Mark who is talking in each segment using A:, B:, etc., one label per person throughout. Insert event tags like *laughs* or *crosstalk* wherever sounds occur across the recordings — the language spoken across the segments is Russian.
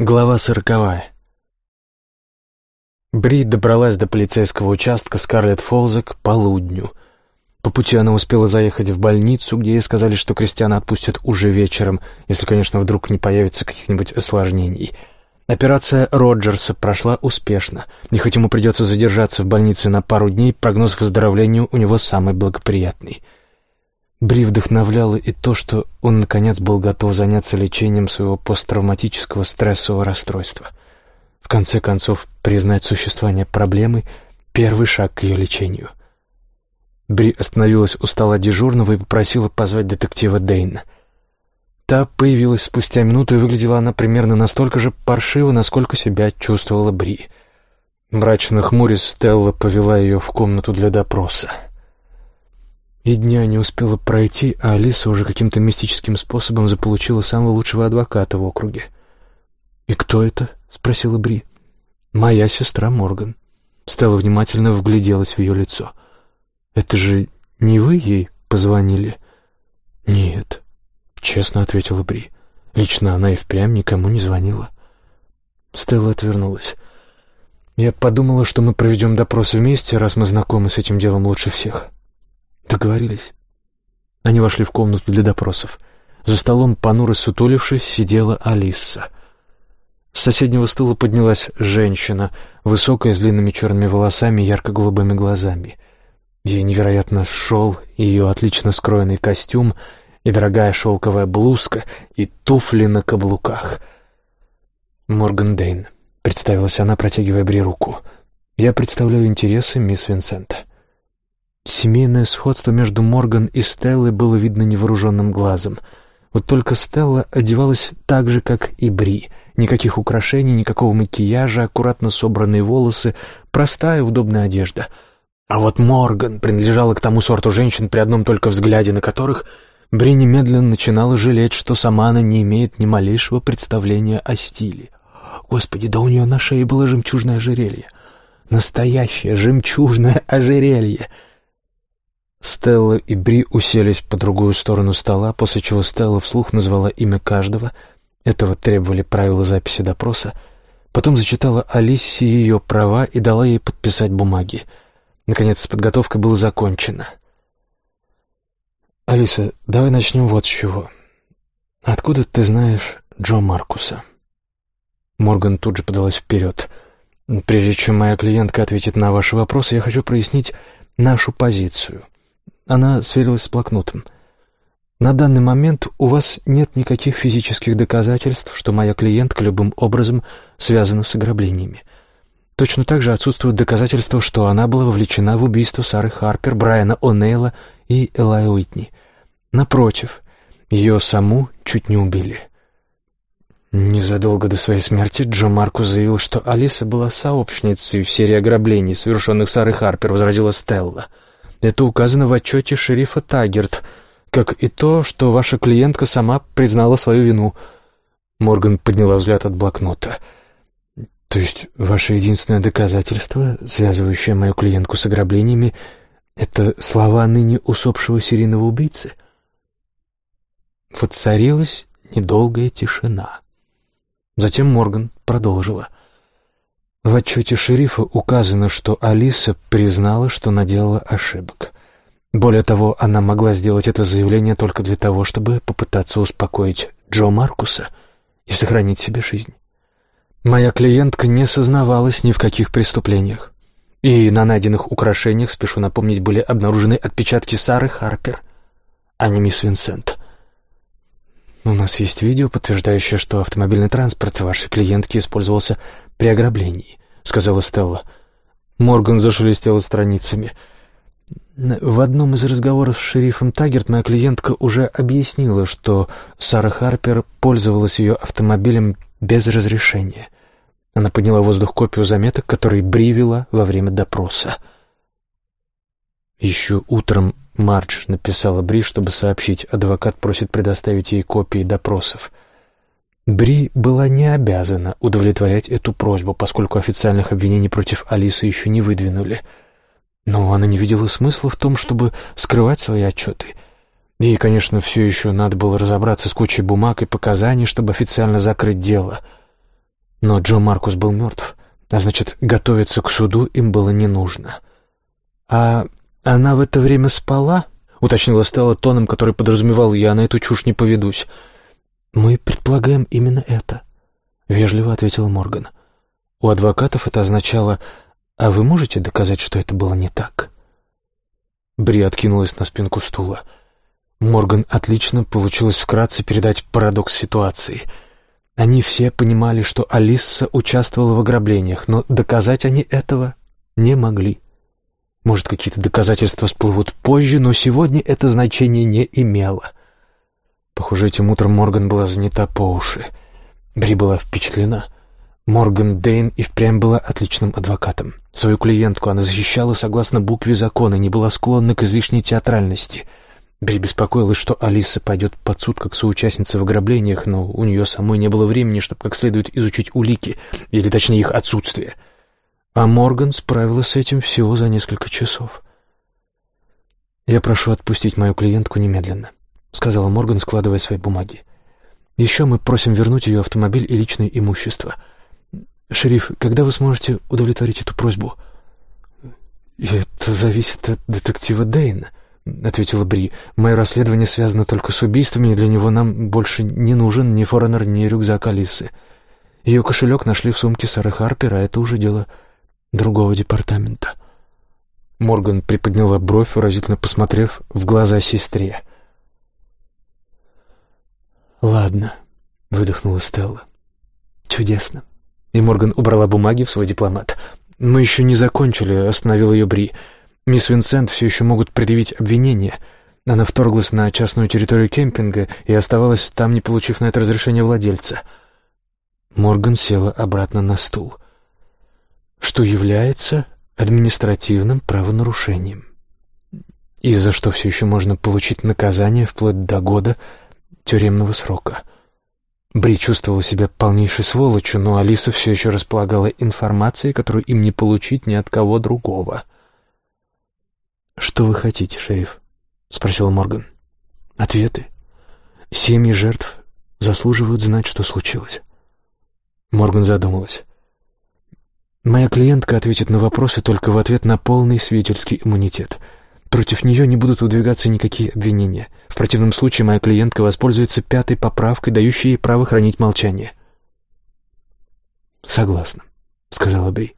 A: Глава сороковая. Бри добралась до полицейского участка Скарлетт Фолза к полудню. По пути она успела заехать в больницу, где ей сказали, что Кристиана отпустят уже вечером, если, конечно, вдруг не появится каких-нибудь осложнений. Операция Роджерса прошла успешно. И хоть ему придется задержаться в больнице на пару дней, прогноз выздоровления у него самый благоприятный — Бри вдохновляло и то, что он, наконец, был готов заняться лечением своего посттравматического стрессового расстройства. В конце концов, признать существование проблемы — первый шаг к ее лечению. Бри остановилась у стола дежурного и попросила позвать детектива Дейна. Та появилась спустя минуту, и выглядела она примерно настолько же паршиво, насколько себя чувствовала Бри. Мрачно хмурясь, Стелла повела ее в комнату для допроса. И дня не успела пройти, а Алиса уже каким-то мистическим способом заполучила самого лучшего адвоката в округе. «И кто это?» — спросила Бри. «Моя сестра Морган». Стелла внимательно вгляделась в ее лицо. «Это же не вы ей позвонили?» «Нет», — честно ответила Бри. «Лично она и впрямь никому не звонила». Стелла отвернулась. «Я подумала, что мы проведем допрос вместе, раз мы знакомы с этим делом лучше всех». Договорились. Они вошли в комнату для допросов. За столом, понуро сутулившись, сидела Алиса. С соседнего стула поднялась женщина, высокая, с длинными черными волосами и ярко-голубыми глазами. Ей невероятно шел ее отлично скроенный костюм и дорогая шелковая блузка и туфли на каблуках. «Морган Дейн», — представилась она, протягивая Бри руку. «Я представляю интересы мисс Винсента». Семейное сходство между Морган и Стеллой было видно невооруженным глазом. Вот только Стелла одевалась так же, как и Бри. Никаких украшений, никакого макияжа, аккуратно собранные волосы, простая удобная одежда. А вот Морган принадлежала к тому сорту женщин, при одном только взгляде на которых Бри немедленно начинала жалеть, что сама она не имеет ни малейшего представления о стиле. Господи, да у нее на шее было жемчужное ожерелье. Настоящее жемчужное ожерелье — Стелла и Бри уселись по другую сторону стола, после чего Стелла вслух назвала имя каждого. Этого требовали правила записи допроса. Потом зачитала Алисе ее права и дала ей подписать бумаги. Наконец, подготовка была закончена. «Алиса, давай начнем вот с чего. Откуда ты знаешь Джо Маркуса?» Морган тут же подалась вперед. «Прежде чем моя клиентка ответит на ваши вопросы, я хочу прояснить нашу позицию». Она сверилась с блокнотом. «На данный момент у вас нет никаких физических доказательств, что моя клиентка любым образом связана с ограблениями. Точно так же отсутствуют доказательства, что она была вовлечена в убийство Сары Харпер, Брайана О'Нейла и Элай Уитни. Напротив, ее саму чуть не убили». Незадолго до своей смерти Джо Маркус заявил, что Алиса была сообщницей в серии ограблений, совершенных Сарой Харпер, возразила Стелла. — это указано в отчете шерифа Тагерт, как и то, что ваша клиентка сама признала свою вину». Морган подняла взгляд от блокнота. «То есть ваше единственное доказательство, связывающее мою клиентку с ограблениями, это слова ныне усопшего серийного убийцы?» Воцарилась недолгая тишина. Затем Морган продолжила. В отчете шерифа указано, что Алиса признала, что наделала ошибок. Более того, она могла сделать это заявление только для того, чтобы попытаться успокоить Джо Маркуса и сохранить себе жизнь. Моя клиентка не сознавалась ни в каких преступлениях. И на найденных украшениях, спешу напомнить, были обнаружены отпечатки Сары Харпер, а не мисс Винсент. У нас есть видео, подтверждающее, что автомобильный транспорт вашей клиентки использовался при ограблении», — сказала Стелла. Морган зашелестела страницами. В одном из разговоров с шерифом Тагерт моя клиентка уже объяснила, что Сара Харпер пользовалась ее автомобилем без разрешения. Она подняла в воздух копию заметок, которые бривила во время допроса. Еще утром Мардж написала Бри, чтобы сообщить, адвокат просит предоставить ей копии допросов. Бри была не обязана удовлетворять эту просьбу, поскольку официальных обвинений против Алисы еще не выдвинули. Но она не видела смысла в том, чтобы скрывать свои отчеты. Ей, конечно, все еще надо было разобраться с кучей бумаг и показаний, чтобы официально закрыть дело. Но Джо Маркус был мертв, а значит, готовиться к суду им было не нужно. «А она в это время спала?» — уточнила Стелла тоном, который подразумевал «я на эту чушь не поведусь». «Мы предполагаем именно это», — вежливо ответил Морган. У адвокатов это означало «А вы можете доказать, что это было не так?» Бри откинулась на спинку стула. Морган отлично получилось вкратце передать парадокс ситуации. Они все понимали, что Алиса участвовала в ограблениях, но доказать они этого не могли. Может, какие-то доказательства всплывут позже, но сегодня это значение не имело. Похоже, этим утром Морган была занята по уши. Бри была впечатлена — Морган Дейн и впрямь была отличным адвокатом. Свою клиентку она защищала согласно букве закона, не была склонна к излишней театральности. Бри беспокоилась, что Алиса пойдет под суд как соучастница в ограблениях, но у нее самой не было времени, чтобы как следует изучить улики, или точнее их отсутствие. А Морган справилась с этим всего за несколько часов. «Я прошу отпустить мою клиентку немедленно», — сказала Морган, складывая свои бумаги. «Еще мы просим вернуть ее автомобиль и личное имущество». «Шериф, когда вы сможете удовлетворить эту просьбу?» «Это зависит от детектива Дейна», — ответила Бри. «Мое расследование связано только с убийствами, и для него нам больше не нужен ни форенер, ни рюкзак Алисы. Ее кошелек нашли в сумке Сары Харпера, а это уже дело другого департамента». Морган приподняла бровь, выразительно посмотрев в глаза сестре. «Ладно», — выдохнула Стелла. «Чудесно. И Морган убрала бумаги в свой дипломат. «Мы еще не закончили», — остановил ее Бри. «Мисс Винсент все еще могут предъявить обвинение. Она вторглась на частную территорию кемпинга и оставалась там, не получив на это разрешение владельца». Морган села обратно на стул. «Что является административным правонарушением?» и за что все еще можно получить наказание вплоть до года тюремного срока. Бри чувствовала себя полнейшей сволочью, но Алиса все еще располагала информацией, которую им не получить ни от кого другого. «Что вы хотите, шериф?» — спросил Морган. «Ответы. Семьи жертв заслуживают знать, что случилось». Морган задумалась. «Моя клиентка ответит на вопросы только в ответ на полный свидетельский иммунитет — Против нее не будут выдвигаться никакие обвинения. В противном случае моя клиентка воспользуется пятой поправкой, дающей ей право хранить молчание. «Согласна», — сказала Бри.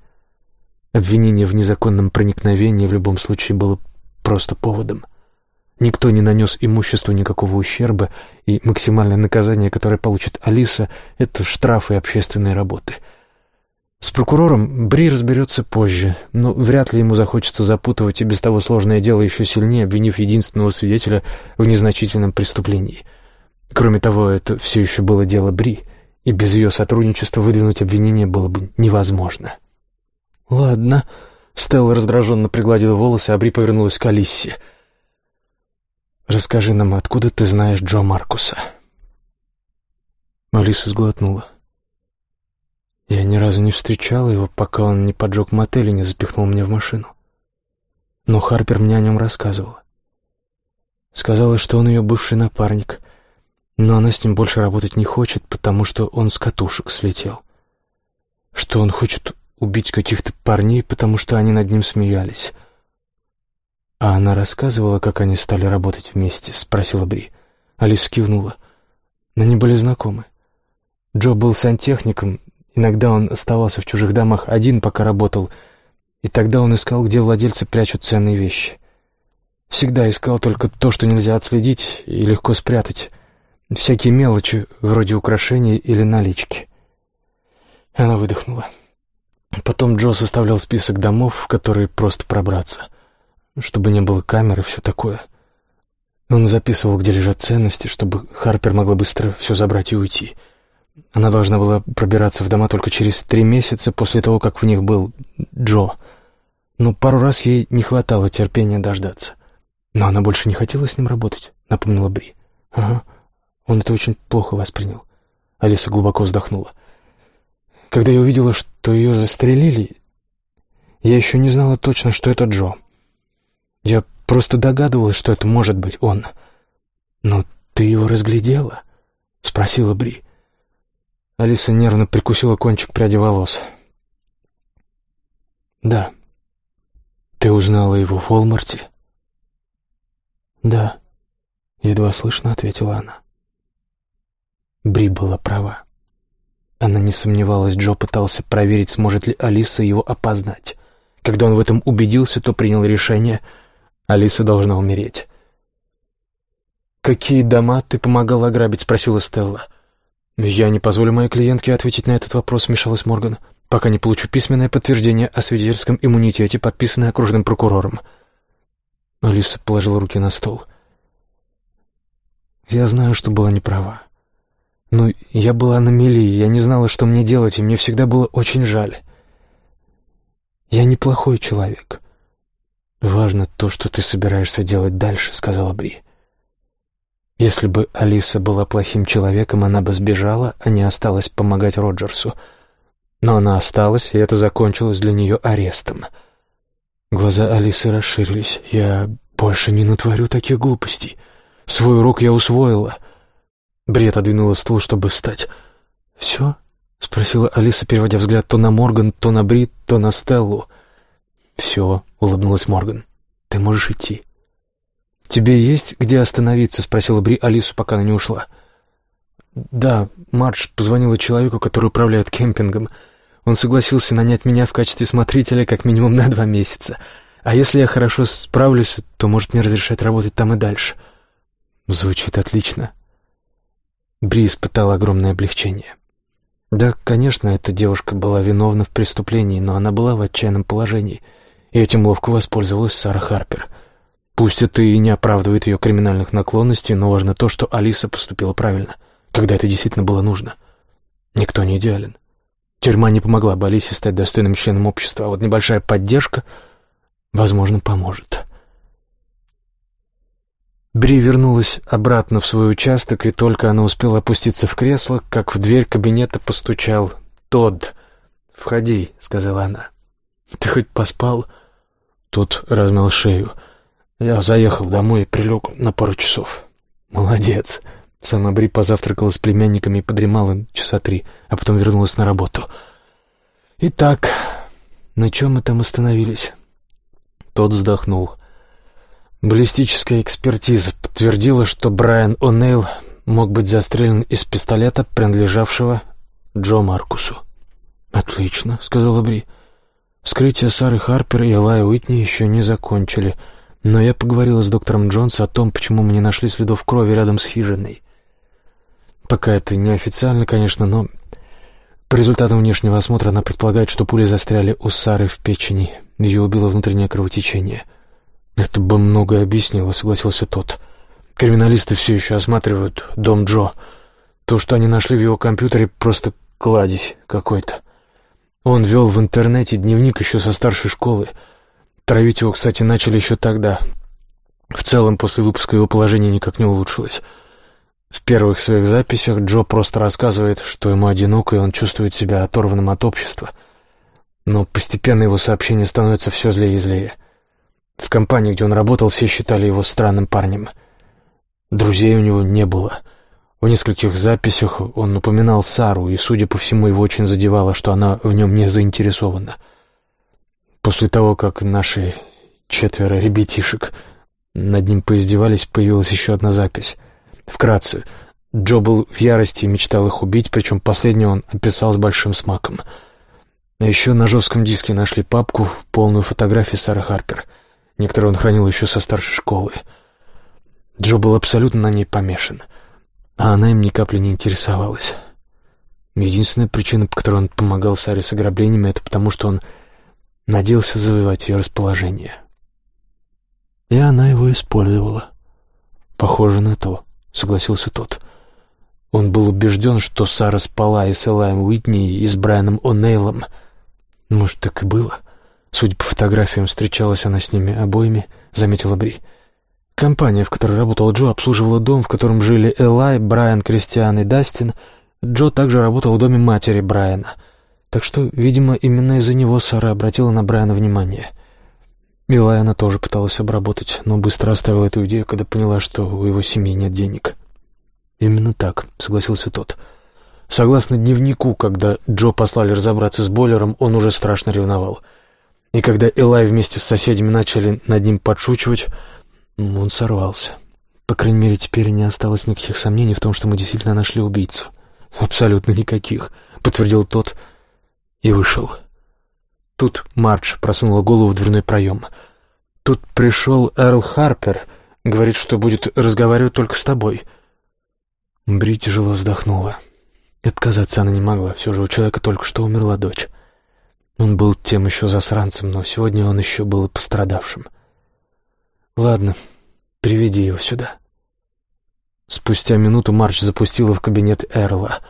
A: Обвинение в незаконном проникновении в любом случае было просто поводом. Никто не нанес имуществу никакого ущерба, и максимальное наказание, которое получит Алиса, — это штрафы и общественные работы — с прокурором Бри разберется позже, но вряд ли ему захочется запутывать и без того сложное дело еще сильнее, обвинив единственного свидетеля в незначительном преступлении. Кроме того, это все еще было дело Бри, и без ее сотрудничества выдвинуть обвинение было бы невозможно. «Ладно», — Стелла раздраженно пригладила волосы, а Бри повернулась к Алиссе. «Расскажи нам, откуда ты знаешь Джо Маркуса?» Алиса сглотнула. Я ни разу не встречал его, пока он не поджег мотель и не запихнул меня в машину. Но Харпер мне о нем рассказывала. Сказала, что он ее бывший напарник, но она с ним больше работать не хочет, потому что он с катушек слетел. Что он хочет убить каких-то парней, потому что они над ним смеялись. «А она рассказывала, как они стали работать вместе?» — спросила Бри. Алиса кивнула. Они были знакомы. Джо был сантехником, Иногда он оставался в чужих домах один, пока работал, и тогда он искал, где владельцы прячут ценные вещи. Всегда искал только то, что нельзя отследить и легко спрятать. Всякие мелочи, вроде украшений или налички. Она выдохнула. Потом Джо составлял список домов, в которые просто пробраться, чтобы не было камер и все такое. Он записывал, где лежат ценности, чтобы Харпер могла быстро все забрать и уйти — она должна была пробираться в дома только через три месяца после того, как в них был Джо. Но пару раз ей не хватало терпения дождаться. Но она больше не хотела с ним работать, напомнила Бри. Ага, он это очень плохо воспринял. Алиса глубоко вздохнула. Когда я увидела, что ее застрелили, я еще не знала точно, что это Джо. Я просто догадывалась, что это может быть он. «Но ты его разглядела?» — спросила Бри. Алиса нервно прикусила кончик пряди волос. «Да. Ты узнала его в Волмарте?» «Да», — едва слышно ответила она. Бри была права. Она не сомневалась, Джо пытался проверить, сможет ли Алиса его опознать. Когда он в этом убедился, то принял решение — Алиса должна умереть. «Какие дома ты помогала ограбить?» — спросила Стелла. «Я не позволю моей клиентке ответить на этот вопрос», — вмешалась Морган, «пока не получу письменное подтверждение о свидетельском иммунитете, подписанное окружным прокурором». Алиса положила руки на стол. «Я знаю, что была неправа. Но я была на мели, я не знала, что мне делать, и мне всегда было очень жаль. Я неплохой человек. Важно то, что ты собираешься делать дальше», — сказала Бри. Если бы Алиса была плохим человеком, она бы сбежала, а не осталась помогать Роджерсу. Но она осталась, и это закончилось для нее арестом. Глаза Алисы расширились. «Я больше не натворю таких глупостей. Свой урок я усвоила». Бред отодвинула стул, чтобы встать. «Все?» — спросила Алиса, переводя взгляд то на Морган, то на Брит, то на Стеллу. «Все», — улыбнулась Морган. «Ты можешь идти». «Тебе есть где остановиться?» — спросила Бри Алису, пока она не ушла. «Да, Мардж позвонила человеку, который управляет кемпингом. Он согласился нанять меня в качестве смотрителя как минимум на два месяца. А если я хорошо справлюсь, то может мне разрешать работать там и дальше». Звучит отлично. Бри испытала огромное облегчение. Да, конечно, эта девушка была виновна в преступлении, но она была в отчаянном положении, и этим ловко воспользовалась Сара Харпер. Пусть это и не оправдывает ее криминальных наклонностей, но важно то, что Алиса поступила правильно, когда это действительно было нужно. Никто не идеален. Тюрьма не помогла бы Алисе стать достойным членом общества, а вот небольшая поддержка, возможно, поможет. Бри вернулась обратно в свой участок, и только она успела опуститься в кресло, как в дверь кабинета постучал Тодд. «Входи», — сказала она. «Ты хоть поспал?» Тот размял шею. Я заехал домой и прилег на пару часов. Молодец. Сама Бри позавтракала с племянниками и подремала часа три, а потом вернулась на работу. Итак, на чем мы там остановились? Тот вздохнул. Баллистическая экспертиза подтвердила, что Брайан О'Нейл мог быть застрелен из пистолета, принадлежавшего Джо Маркусу. «Отлично», — сказала Бри. «Вскрытие Сары Харпер и Элай Уитни еще не закончили». Но я поговорила с доктором Джонс о том, почему мы не нашли следов крови рядом с хижиной. Пока это неофициально, конечно, но по результатам внешнего осмотра она предполагает, что пули застряли у Сары в печени. Ее убило внутреннее кровотечение. «Это бы многое объяснило», — согласился тот. «Криминалисты все еще осматривают дом Джо. То, что они нашли в его компьютере, просто кладезь какой-то. Он вел в интернете дневник еще со старшей школы — Травить его, кстати, начали еще тогда. В целом, после выпуска его положение никак не улучшилось. В первых своих записях Джо просто рассказывает, что ему одиноко, и он чувствует себя оторванным от общества. Но постепенно его сообщения становятся все злее и злее. В компании, где он работал, все считали его странным парнем. Друзей у него не было. В нескольких записях он упоминал Сару, и, судя по всему, его очень задевало, что она в нем не заинтересована — После того, как наши четверо ребятишек над ним поиздевались, появилась еще одна запись. Вкратце, Джо был в ярости и мечтал их убить, причем последнюю он описал с большим смаком. А еще на жестком диске нашли папку, полную фотографий Сары Харпер. Некоторые он хранил еще со старшей школы. Джо был абсолютно на ней помешан, а она им ни капли не интересовалась. Единственная причина, по которой он помогал Саре с ограблениями, это потому, что он надеялся завоевать ее расположение. И она его использовала. «Похоже на то», — согласился тот. Он был убежден, что Сара спала и с Элаем Уитни, и с Брайаном О'Нейлом. Может, так и было. Судя по фотографиям, встречалась она с ними обоими, заметила Бри. Компания, в которой работал Джо, обслуживала дом, в котором жили Элай, Брайан, Кристиан и Дастин. Джо также работал в доме матери Брайана — так что, видимо, именно из-за него Сара обратила на Брайана внимание. Милая она тоже пыталась обработать, но быстро оставила эту идею, когда поняла, что у его семьи нет денег. «Именно так», — согласился тот. Согласно дневнику, когда Джо послали разобраться с бойлером, он уже страшно ревновал. И когда Элай вместе с соседями начали над ним подшучивать, он сорвался. По крайней мере, теперь не осталось никаких сомнений в том, что мы действительно нашли убийцу. «Абсолютно никаких», — подтвердил тот и вышел. Тут Мардж просунула голову в дверной проем. «Тут пришел Эрл Харпер. Говорит, что будет разговаривать только с тобой». Бри тяжело вздохнула. Отказаться она не могла, все же у человека только что умерла дочь. Он был тем еще засранцем, но сегодня он еще был пострадавшим. «Ладно, приведи его сюда». Спустя минуту Марч запустила в кабинет Эрла.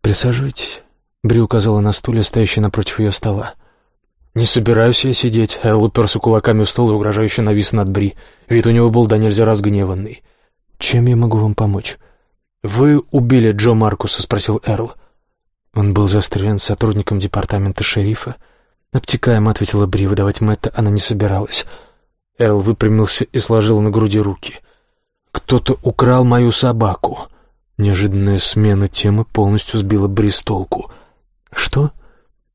A: «Присаживайтесь», — Бри указала на стуле, стоящий напротив ее стола. «Не собираюсь я сидеть», — Эрл уперся кулаками в стол и угрожающе навис над Бри. Вид у него был до нельзя разгневанный. «Чем я могу вам помочь?» «Вы убили Джо Маркуса?» — спросил Эрл. Он был застрелен сотрудником департамента шерифа. Обтекаемо ответила Бри, выдавать Мэтта она не собиралась. Эрл выпрямился и сложил на груди руки. «Кто-то украл мою собаку». Неожиданная смена темы полностью сбила Бри с толку. «Что?»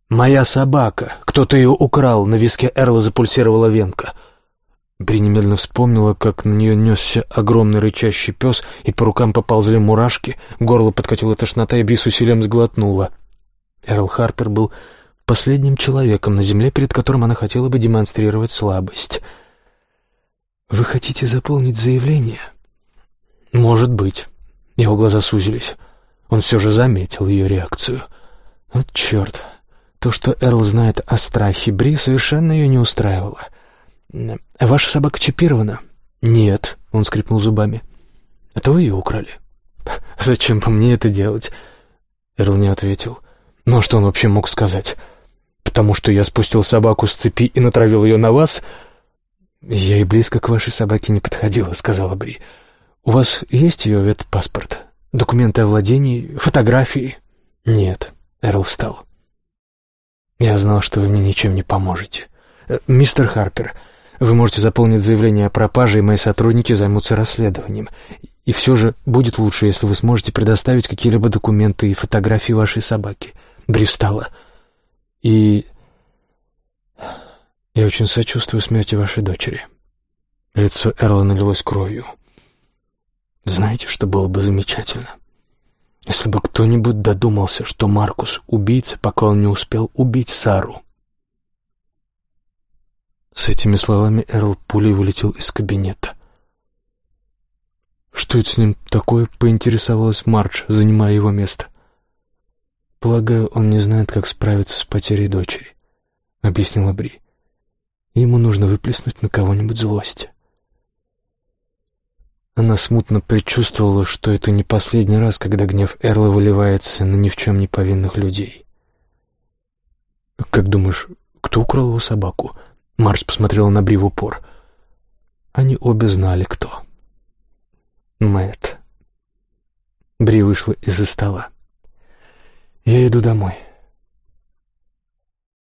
A: «Моя собака. Кто-то ее украл». На виске Эрла запульсировала венка. Бри немедленно вспомнила, как на нее несся огромный рычащий пес, и по рукам поползли мурашки, горло подкатила тошнота, и Бри с усилием сглотнула. Эрл Харпер был последним человеком на земле, перед которым она хотела бы демонстрировать слабость. «Вы хотите заполнить заявление?» «Может быть». Его глаза сузились. Он все же заметил ее реакцию. «Вот черт!» То, что Эрл знает о страхе Бри, совершенно ее не устраивало. «Ваша собака чипирована?» «Нет», — он скрипнул зубами. «Это вы ее украли?» *laughs* «Зачем бы мне это делать?» Эрл не ответил. «Ну, а что он вообще мог сказать? Потому что я спустил собаку с цепи и натравил ее на вас?» «Я и близко к вашей собаке не подходила», — сказала Бри. «У вас есть ее ветпаспорт? Документы о владении? Фотографии?» «Нет», — Эрл встал. «Я знал, что вы мне ничем не поможете. Э, мистер Харпер, вы можете заполнить заявление о пропаже, и мои сотрудники займутся расследованием. И все же будет лучше, если вы сможете предоставить какие-либо документы и фотографии вашей собаки». Бри встала. «И я очень сочувствую смерти вашей дочери». Лицо Эрла налилось кровью. Знаете, что было бы замечательно? Если бы кто-нибудь додумался, что Маркус — убийца, пока он не успел убить Сару. С этими словами Эрл пулей вылетел из кабинета. «Что это с ним такое?» — поинтересовалась Мардж, занимая его место. «Полагаю, он не знает, как справиться с потерей дочери», — объяснила Бри. «Ему нужно выплеснуть на кого-нибудь злость». Она смутно предчувствовала, что это не последний раз, когда гнев Эрла выливается на ни в чем не повинных людей. «Как думаешь, кто украл его собаку?» Марс посмотрела на Бри в упор. Они обе знали, кто. Мэтт. Бри вышла из-за стола. «Я иду домой».